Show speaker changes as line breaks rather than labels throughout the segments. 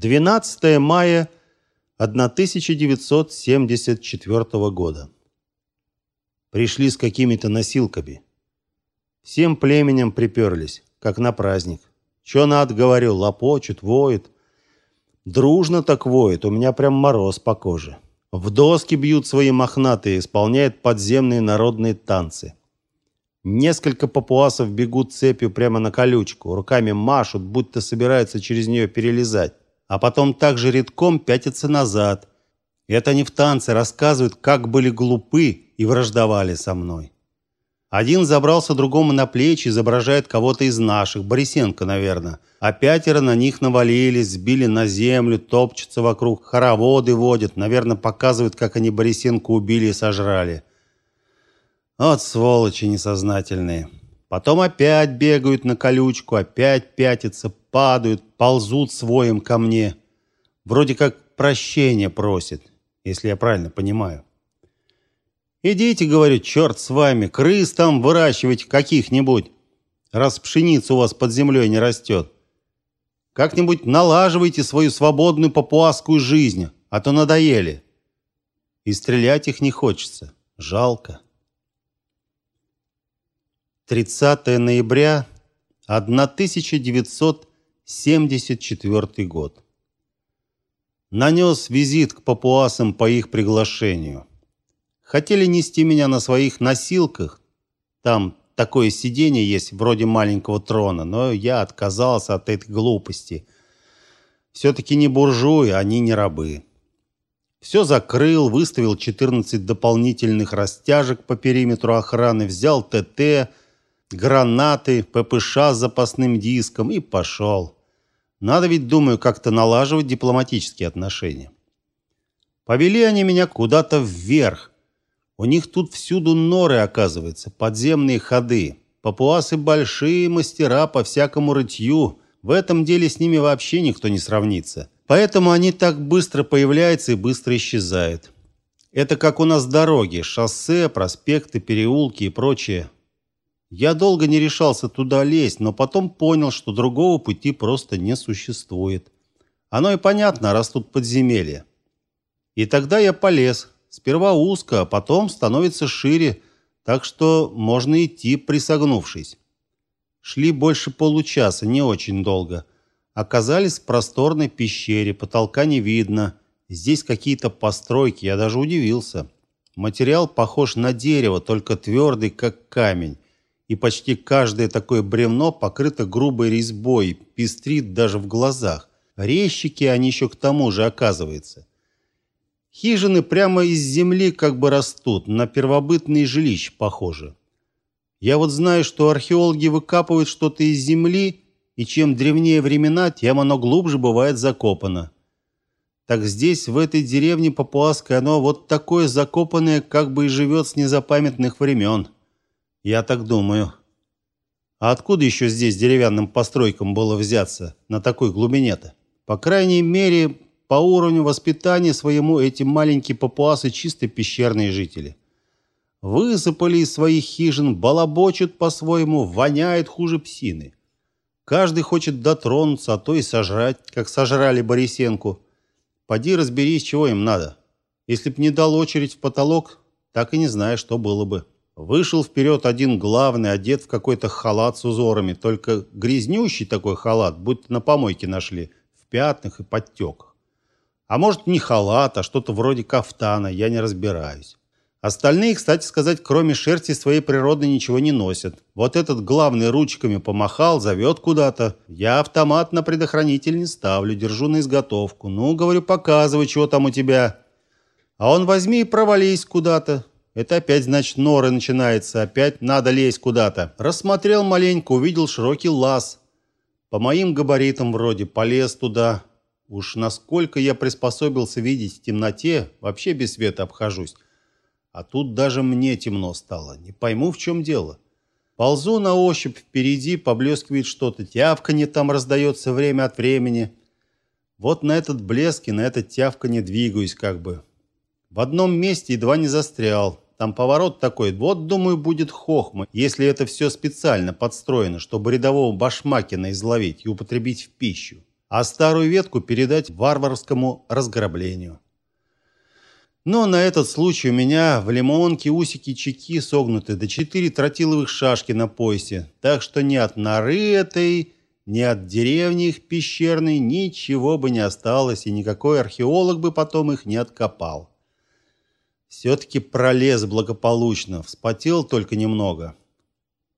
12 мая 1974 года. Пришли с какими-то носилками. Всем племенем приперлись, как на праздник. Че надо, говорю, лопочут, воют. Дружно так воют, у меня прям мороз по коже. В доски бьют свои мохнатые, исполняют подземные народные танцы. Несколько папуасов бегут цепью прямо на колючку, руками машут, будто собираются через нее перелезать а потом также редком пятятся назад. Это они в танце рассказывают, как были глупы и враждовали со мной. Один забрался другому на плечи, изображает кого-то из наших, Борисенко, наверное. А пятеро на них навалились, сбили на землю, топчутся вокруг, хороводы водят, наверное, показывают, как они Борисенко убили и сожрали. Вот сволочи несознательные. Потом опять бегают на колючку, опять пятятся, падают, ползут своим ко мне. Вроде как прощения просит, если я правильно понимаю. Идите, говорю, черт с вами, крыс там выращивайте каких-нибудь, раз пшеница у вас под землей не растет. Как-нибудь налаживайте свою свободную папуасскую жизнь, а то надоели. И стрелять их не хочется. Жалко. 30 ноября 1974 год. Нанес визит к папуасам по их приглашению. Хотели нести меня на своих носилках. Там такое сиденье есть, вроде маленького трона, но я отказался от этой глупости. Все-таки не буржуи, они не рабы. Все закрыл, выставил 14 дополнительных растяжек по периметру охраны, взял ТТ, гранаты, ППШ с запасным диском и пошел. Надо ведь, думаю, как-то налаживать дипломатические отношения. Повели они меня куда-то вверх. У них тут всюду норы, оказывается, подземные ходы. Папуасы большие мастера по всякому рытью. В этом деле с ними вообще никто не сравнится. Поэтому они так быстро появляются и быстро исчезают. Это как у нас дороги, шоссе, проспекты, переулки и прочее. Я долго не решался туда лезть, но потом понял, что другого пути просто не существует. Оно и понятно, растут подземелья. И тогда я полез. Сперва узко, а потом становится шире, так что можно идти присогнувшись. Шли больше получаса, не очень долго. Оказались в просторной пещере, потолка не видно. Здесь какие-то постройки, я даже удивился. Материал похож на дерево, только твердый, как камень и почти каждое такое бревно покрыто грубой резьбой, пестрит даже в глазах. Резчики они еще к тому же, оказывается. Хижины прямо из земли как бы растут, на первобытные жилища похожи. Я вот знаю, что археологи выкапывают что-то из земли, и чем древнее времена, тем оно глубже бывает закопано. Так здесь, в этой деревне Папуасской, оно вот такое закопанное, как бы и живет с незапамятных времен. Я так думаю. А откуда еще здесь деревянным постройкам было взяться на такой глубине-то? По крайней мере, по уровню воспитания своему эти маленькие папуасы чисто пещерные жители. Высыпали из своих хижин, балабочут по-своему, воняют хуже псины. Каждый хочет дотронуться, а то и сожрать, как сожрали Борисенку. Поди разберись, чего им надо. Если б не дал очередь в потолок, так и не знаю, что было бы. Вышел вперед один главный, одет в какой-то халат с узорами, только грязнющий такой халат, будто на помойке нашли, в пятнах и подтеках. А может, не халат, а что-то вроде кафтана, я не разбираюсь. Остальные, кстати сказать, кроме шерсти своей природы ничего не носят. Вот этот главный ручками помахал, зовет куда-то. Я автомат на предохранитель не ставлю, держу на изготовку. Ну, говорю, показывай, что там у тебя. А он возьми и провались куда-то. Это опять, значит, норы начинается, опять надо лезть куда-то. Рассмотрел маленько, увидел широкий лаз. По моим габаритам вроде полез туда. Уж насколько я приспособился видеть в темноте, вообще без света обхожусь. А тут даже мне темно стало. Не пойму, в чем дело. Ползу на ощупь впереди, поблескивает что-то. Тявканье там раздается время от времени. Вот на этот блеск и на это тявканье двигаюсь как бы. В одном месте едва не застрял. Там поворот такой. Вот, думаю, будет хохма, если это все специально подстроено, чтобы рядового башмакина изловить и употребить в пищу. а старую ветку передать варварскому разграблению. Но на этот случай у меня в лимонке усики-чеки согнуты до четыре тротиловых шашки на поясе, так что ни от норы этой, ни от деревни их пещерной ничего бы не осталось, и никакой археолог бы потом их не откопал. Все-таки пролез благополучно, вспотел только немного.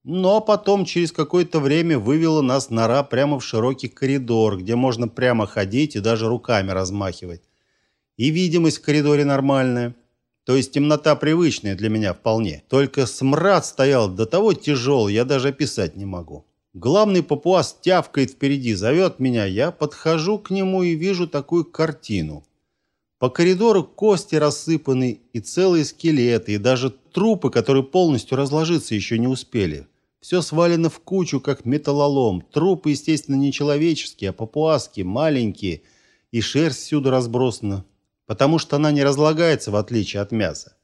Но потом через какое-то время вывела нас нора прямо в широкий коридор, где можно прямо ходить и даже руками размахивать. И видимость в коридоре нормальная. То есть темнота привычная для меня вполне. Только смрад стоял до того тяжелый, я даже описать не могу. Главный папуас тявкает впереди, зовет меня. Я подхожу к нему и вижу такую картину. По коридору кости рассыпаны и целые скелеты, и даже трупы, которые полностью разложиться еще не успели. Все свалено в кучу, как металлолом. Трупы, естественно, не человеческие, а папуасские, маленькие, и шерсть всюду разбросана, потому что она не разлагается, в отличие от мяса.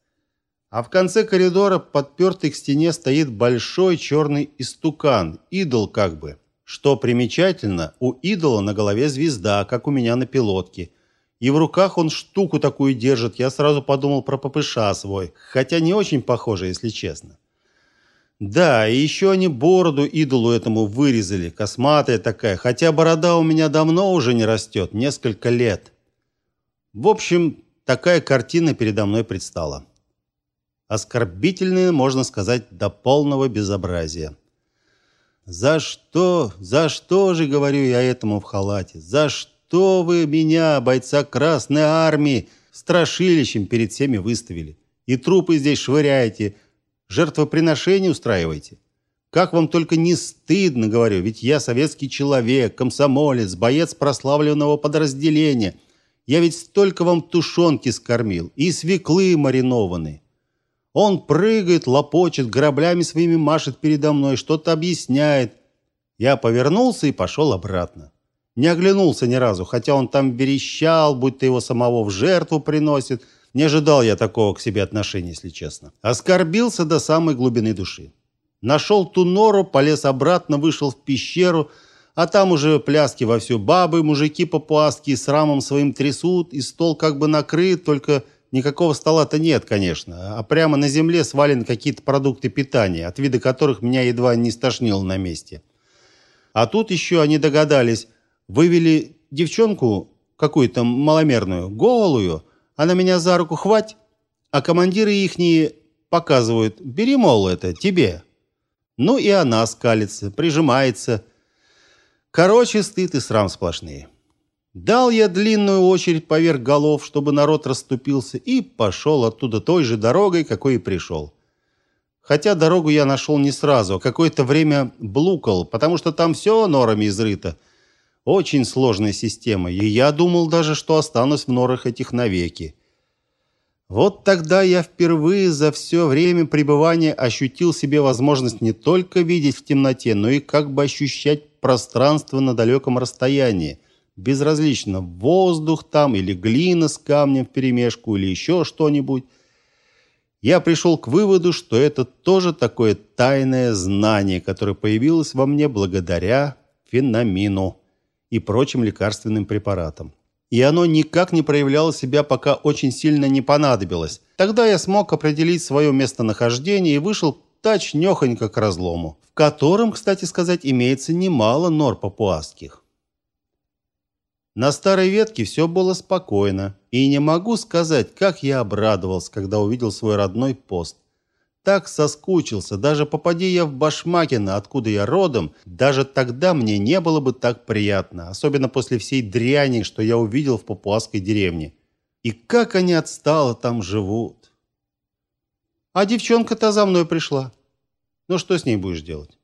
А в конце коридора, подпертый к стене, стоит большой черный истукан, идол как бы. Что примечательно, у идола на голове звезда, как у меня на пилотке – и в руках он штуку такую держит. Я сразу подумал про ППШ свой, хотя не очень похоже, если честно. Да, и еще они бороду идолу этому вырезали, косматая такая, хотя борода у меня давно уже не растет, несколько лет. В общем, такая картина передо мной предстала. Оскорбительная, можно сказать, до полного безобразия. За что, за что же говорю я этому в халате? За что? Что вы меня, бойца Красной Армии, страшилищем перед всеми выставили? И трупы здесь швыряете, жертвоприношение устраиваете? Как вам только не стыдно, говорю, ведь я советский человек, комсомолец, боец прославленного подразделения. Я ведь столько вам тушенки скормил и свеклы маринованные. Он прыгает, лопочет, граблями своими машет передо мной, что-то объясняет. Я повернулся и пошел обратно. Не оглянулся ни разу, хотя он там верещал, будто его самого в жертву приносит. Не ожидал я такого к себе отношения, если честно. Оскорбился до самой глубины души. Нашел ту нору, полез обратно, вышел в пещеру, а там уже пляски вовсю бабы, мужики папуасские с рамом своим трясут, и стол как бы накрыт, только никакого стола-то нет, конечно, а прямо на земле свалены какие-то продукты питания, от вида которых меня едва не стошнило на месте. А тут еще они догадались, Вывели девчонку какую-то маломерную, голую, она меня за руку хвать, а командиры ихние показывают: "Бери мол это тебе". Ну и она скалится, прижимается. Короче, стыд и срам сплошные. Дал я длинную очередь поверх голов, чтобы народ расступился, и пошел оттуда той же дорогой, какой и пришел. Хотя дорогу я нашел не сразу, а какое-то время блукал, потому что там все норами изрыто. Очень сложная система, и я думал даже, что останусь в норах этих навеки. Вот тогда я впервые за все время пребывания ощутил себе возможность не только видеть в темноте, но и как бы ощущать пространство на далеком расстоянии. Безразлично, воздух там или глина с камнем вперемешку или еще что-нибудь. Я пришел к выводу, что это тоже такое тайное знание, которое появилось во мне благодаря феномену и прочим лекарственным препаратам. И оно никак не проявляло себя, пока очень сильно не понадобилось. Тогда я смог определить свое местонахождение и вышел точнёхонько к разлому, в котором, кстати сказать, имеется немало нор папуасских. На старой ветке все было спокойно, и не могу сказать, как я обрадовался, когда увидел свой родной пост так соскучился. Даже попади я в Башмакино, откуда я родом, даже тогда мне не было бы так приятно, особенно после всей дряни, что я увидел в папуасской деревне. И как они отстало там живут. А девчонка-то за мной пришла. Ну что с ней будешь делать?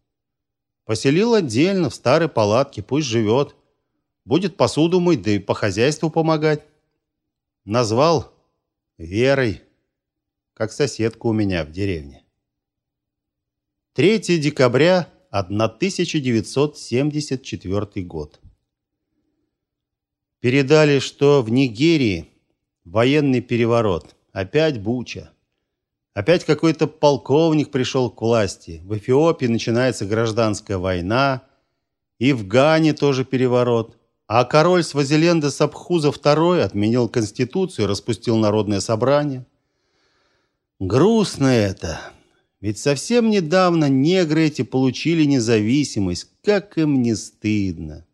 Поселил отдельно в старой палатке, пусть живет. Будет посуду мыть, да и по хозяйству помогать. Назвал Верой как соседка у меня в деревне. 3 декабря 1974 год. Передали, что в Нигерии военный переворот, опять Буча. Опять какой-то полковник пришел к власти. В Эфиопии начинается гражданская война, и в Гане тоже переворот. А король Свазиленда Сабхуза II отменил конституцию, распустил народное собрание. Грустно это. Ведь совсем недавно негры эти получили независимость. Как им не стыдно.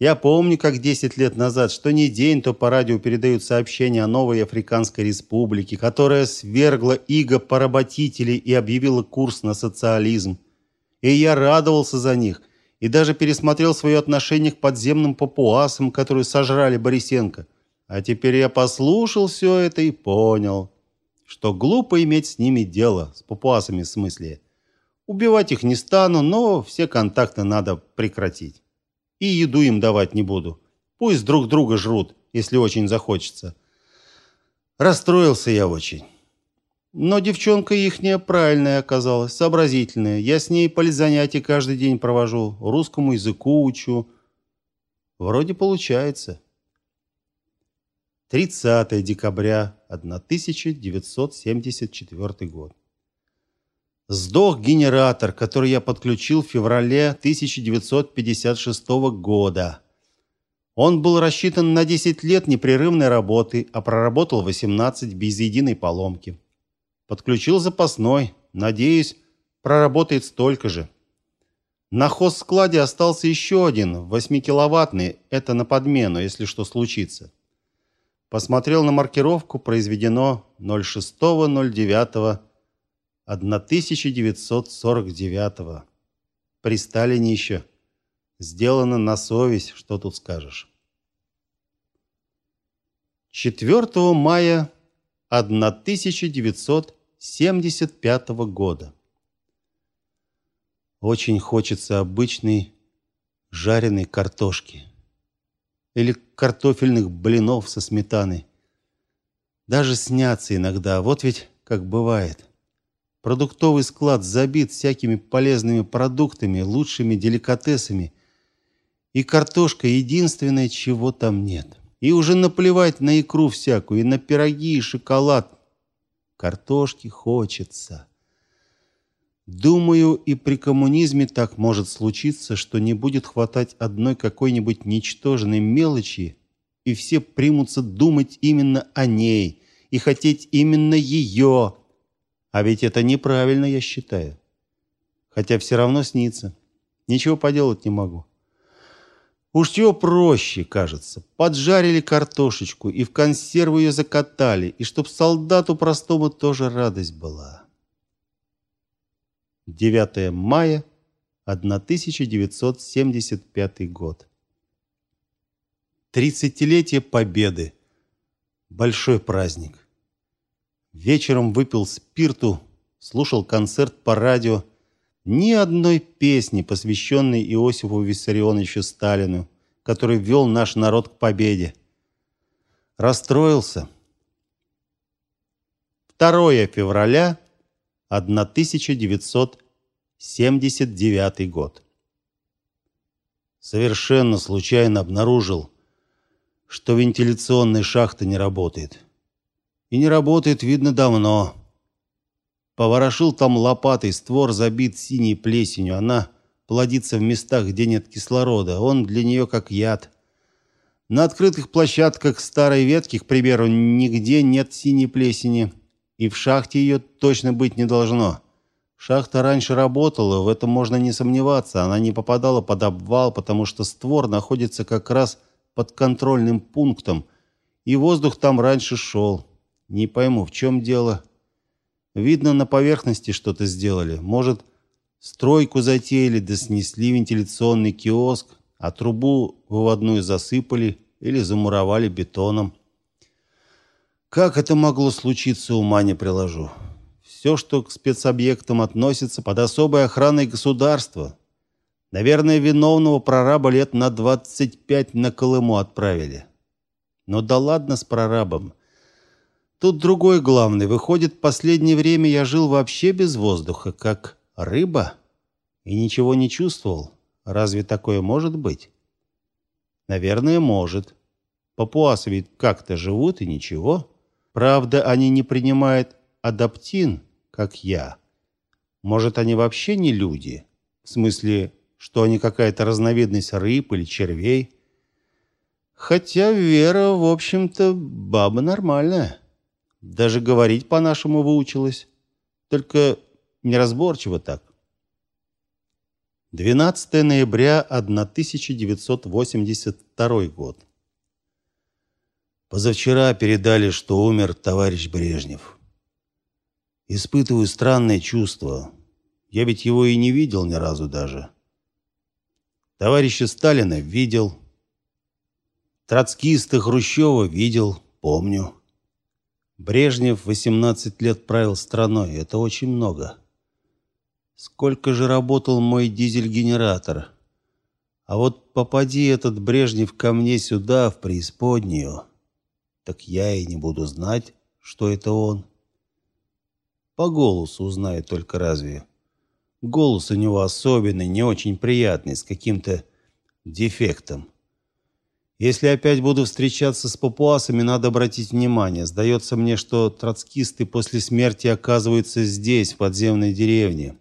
Я помню, как 10 лет назад, что ни день, то по радио передают сообщения о новой Африканской республике, которая свергла иго поработителей и объявила курс на социализм. И я радовался за них и даже пересмотрел свое отношение к подземным папуасам, которые сожрали Борисенко. А теперь я послушал все это и понял, что глупо иметь с ними дело, с папуасами в смысле. Убивать их не стану, но все контакты надо прекратить. И еду им давать не буду. Пусть друг друга жрут, если очень захочется. Расстроился я очень. Но девчонка ихняя правильная оказалась, сообразительная. Я с ней политзанятия каждый день провожу, русскому языку учу. Вроде получается. 30 декабря 1974 год. Сдох генератор, который я подключил в феврале 1956 года. Он был рассчитан на 10 лет непрерывной работы, а проработал 18 без единой поломки. Подключил запасной, надеюсь, проработает столько же. На хозскладе остался еще один, 8-киловаттный, это на подмену, если что случится. Посмотрел на маркировку, произведено 06.09. 1949 При Сталине еще. Сделано на совесть, что тут скажешь. 4 мая 1975 года. Очень хочется обычной жареной картошки или картофельных блинов со сметаной. Даже снятся иногда. Вот ведь как бывает. Продуктовый склад забит всякими полезными продуктами, лучшими деликатесами. И картошка единственное, чего там нет. И уже наплевать на икру всякую, и на пироги, и шоколад. Картошки хочется. Думаю, и при коммунизме так может случиться, что не будет хватать одной какой-нибудь ничтожной мелочи, и все примутся думать именно о ней и хотеть именно ее, а ведь это неправильно, я считаю. Хотя все равно снится. Ничего поделать не могу. Уж чего проще, кажется. Поджарили картошечку и в консерву ее закатали, и чтоб солдату простому тоже радость была. 9 мая 1975 год. Тридцатилетие Победы. Большой праздник. Вечером выпил спирту, слушал концерт по радио. Ни одной песни, посвященной Иосифу Виссарионовичу Сталину, который вел наш народ к победе. Расстроился. 2 февраля 1979 год. Совершенно случайно обнаружил, что вентиляционная шахта не работает. И не работает, видно, давно. Поворошил там лопатой, створ забит синей плесенью. Она плодится в местах, где нет кислорода. Он для нее как яд. На открытых площадках старой ветки, к примеру, нигде нет синей плесени. И в шахте ее точно быть не должно. Шахта раньше работала, в этом можно не сомневаться. Она не попадала под обвал, потому что створ находится как раз под контрольным пунктом, и воздух там раньше шел. Не пойму, в чем дело. Видно, на поверхности что-то сделали. Может, стройку затеяли, да снесли вентиляционный киоск, а трубу выводную засыпали или замуровали бетоном. Как это могло случиться, ума не приложу. Все, что к спецобъектам относится, под особой охраной государства. Наверное, виновного прораба лет на 25 на Колыму отправили. Но да ладно с прорабом. Тут другой главный. Выходит, последнее время я жил вообще без воздуха, как рыба, и ничего не чувствовал. Разве такое может быть? Наверное, может. Папуасы ведь как-то живут и ничего. Правда, они не принимают адаптин, как я. Может, они вообще не люди? В смысле, что они какая-то разновидность рыб или червей? Хотя Вера, в общем-то, баба нормальная. Даже говорить по-нашему выучилась. Только неразборчиво так. 12 ноября 1982 год. Позавчера передали, что умер товарищ Брежнев. Испытываю странное чувство. Я ведь его и не видел ни разу даже. Товарища Сталина видел. Троцкиста Хрущева видел, помню. Брежнев 18 лет правил страной. Это очень много. Сколько же работал мой дизель-генератор. А вот попади этот Брежнев ко мне сюда, в преисподнюю, так я и не буду знать, что это он. По голосу узнаю только разве. Голос у него особенный, не очень приятный, с каким-то дефектом. Если опять буду встречаться с папуасами, надо обратить внимание. Сдается мне, что троцкисты после смерти оказываются здесь, в подземной деревне.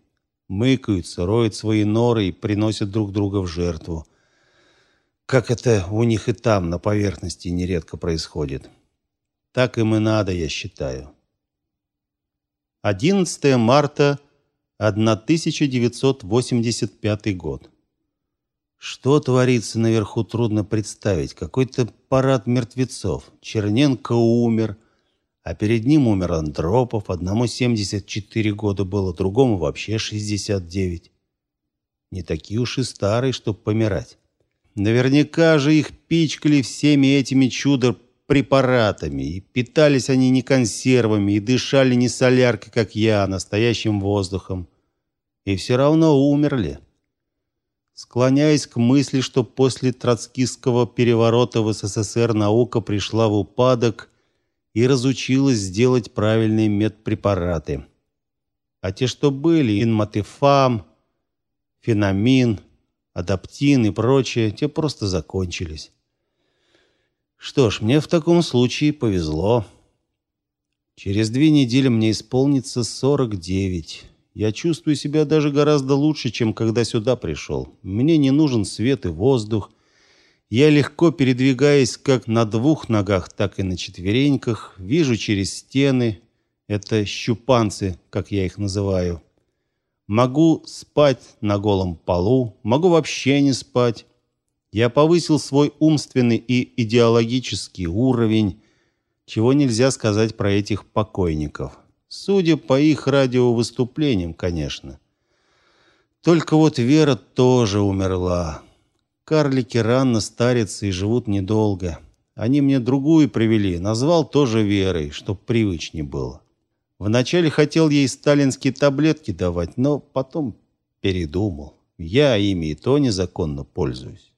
Мыкаются, роют свои норы и приносят друг друга в жертву. Как это у них и там, на поверхности, нередко происходит. Так им и надо, я считаю. 11 марта 1985 год. Что творится наверху, трудно представить. Какой-то парад мертвецов. Черненко умер, а перед ним умер Андропов. Одному 74 года было, другому вообще 69. Не такие уж и старые, чтобы помирать. Наверняка же их пичкали всеми этими чудо-препаратами. И питались они не консервами, и дышали не соляркой, как я, а настоящим воздухом. И все равно умерли склоняясь к мысли, что после троцкистского переворота в СССР наука пришла в упадок и разучилась делать правильные медпрепараты. А те, что были, инматифам, фенамин, адаптин и прочее, те просто закончились. Что ж, мне в таком случае повезло. Через две недели мне исполнится 49. Я чувствую себя даже гораздо лучше, чем когда сюда пришел. Мне не нужен свет и воздух. Я легко передвигаюсь как на двух ногах, так и на четвереньках, вижу через стены. Это щупанцы, как я их называю. Могу спать на голом полу, могу вообще не спать. Я повысил свой умственный и идеологический уровень, чего нельзя сказать про этих покойников. Судя по их радиовыступлениям, конечно. Только вот Вера тоже умерла. Карлики рано старятся и живут недолго. Они мне другую привели, назвал тоже Верой, чтоб привычнее было. Вначале хотел ей сталинские таблетки давать, но потом передумал. Я ими и то незаконно пользуюсь.